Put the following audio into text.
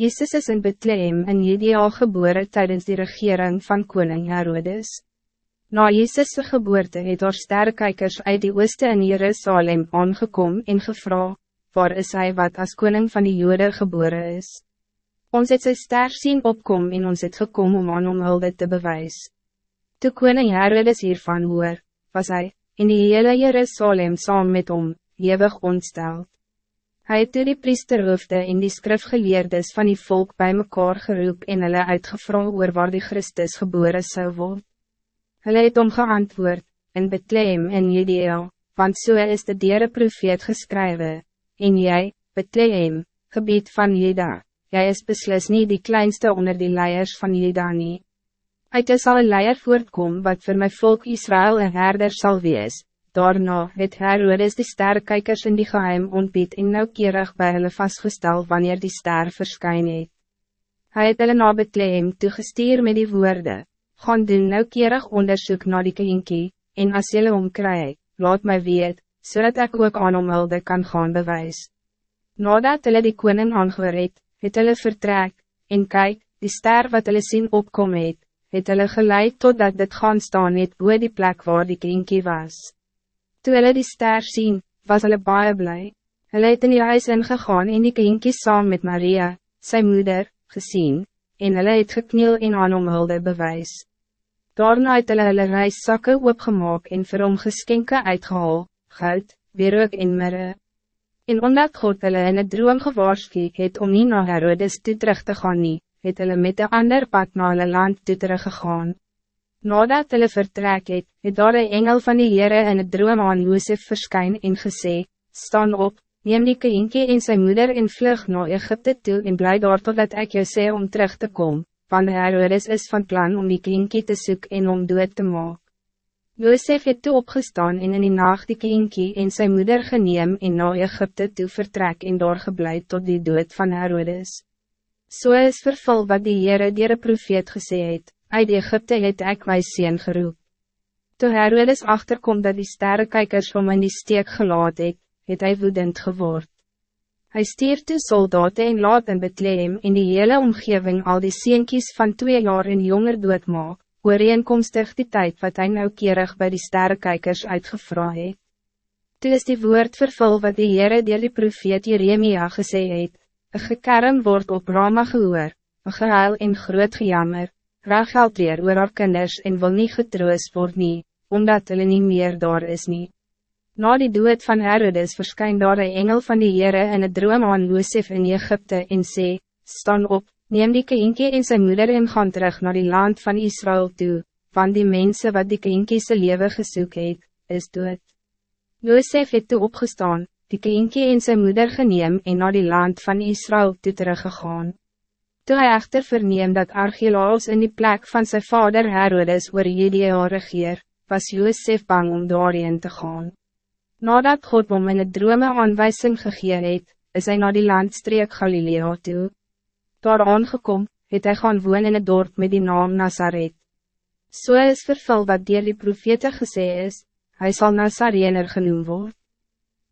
Jezus is in Bethlehem in Judea geboren tijdens de regering van koning Herodes. Na Jezus' geboorte het daar sterrekijkers uit die ooste in Jerusalem aangekom en gevra, waar is hij wat als koning van die Jode geboren is? Ons het sy ster sien opkom en ons het gekom om aan hom hulde te bewys. Toe koning Herodes hiervan hoor, was hij, in die hele Jerusalem saam met hom, eeuwig ontsteld. Hij het toe die priesterhoofde en die skrifgeleerdes van die volk bij mekaar geroep en hulle uitgevra oor waar die Christus geboren zou worden. Hulle het om geantwoord, in Bethlehem in Judea, want so is de diere profeet geskrywe, en jij, Bethlehem, gebied van Juda, jij is beslis niet die kleinste onder die leiers van Juda nie. Uit is al een leier voortkom wat voor mijn volk Israël een herder zal wees, Daarna het Herodes die sterkijkers in die geheim ontbied en nauwkeurig bij hulle vastgestel wanneer die ster verskyn het. Hy het hulle na Bethlehem toegestuur met die woorden: gaan doen nauwkeurig onderzoek naar die kinkie, en as julle omkry, laat my weet, zodat so ik ook aan omhulde kan gaan bewys. Nadat hulle die koning aangehoor het, het hulle vertrek, en kyk, die ster wat hulle sien opkom het, het hulle geleid totdat dit gaan staan het boe die plek waar die kinkie was. Toe hulle die ster sien, was hulle baie blij. Hulle het in die huis ingegaan en die kindje saam met Maria, zijn moeder, gezien, en hulle het gekniel en aan om hulde bewys. Daarna het hulle hulle reissakke oopgemaak en vir hom geskenke uitgehaal, goud, weerhoek en mirre. En omdat God hulle in het droom gewaarskie het om nie na Herodes toe terug te gaan nie, het hulle met een ander pad na hulle land toe teruggegaan. Nadat hulle vertrek het, het daar een engel van die Heere in het droom aan Joosef verskyn en gesê, Staan op, neem die kindje en zijn moeder en vlug naar Egypte toe en bly daar totdat ek jou sê om terug te komen, want Herodes is van plan om die kindje te zoeken en om dood te maak. Joosef het toe opgestaan en in die nacht die kindje en zijn moeder geneem en naar Egypte toe vertrek en daar gebleid tot die dood van Herodes. So is vervul wat die Heere dier een profeet gesê het, Uit Egypte het ek my sien geroep. Toe Herodes achterkom dat die sterrekijkers om in die steek gelaat het, het hy woedend geword. Hij stier toe soldaten en laat in Bethlehem in die hele omgeving al die seentjies van twee jaar en jonger doodmaak, ooreenkomstig die tijd wat hij nauwkeurig bij die sterrekijkers uitgevra het. Toe is die woord vervul wat die Heere dier die profeet Jeremia gesê het, een gekerm word op Rama gehoor, een gehuil en groot gejammer, Rachel treer oor haar kinders en wil niet getroos word nie, omdat hulle nie meer daar is nie. Na die dood van Herodes verskyn daar een engel van die Heere in het droom aan Josef in Egypte en sê, Staan op, neem die kindje en zijn moeder en gaan terug naar die land van Israël toe, van die mensen wat die kindje se leven gesoek het, is dood. Josef het toe opgestaan, die kindje en zijn moeder geneem en naar die land van Israël toe teruggegaan. Toe hy echter verneem dat Archelaus in die plek van zijn vader Herodes oor Judea regeer, was Josef bang om daarin te gaan. Nadat God hom in het drome aanwijzing gegee het, is hy na die landstreek Galilea toe. Daar aangekom, het hy gaan woon in het dorp met die naam Nazareth. So is vervul wat dier die profete gesê is, hy sal Nazarener genoemd worden.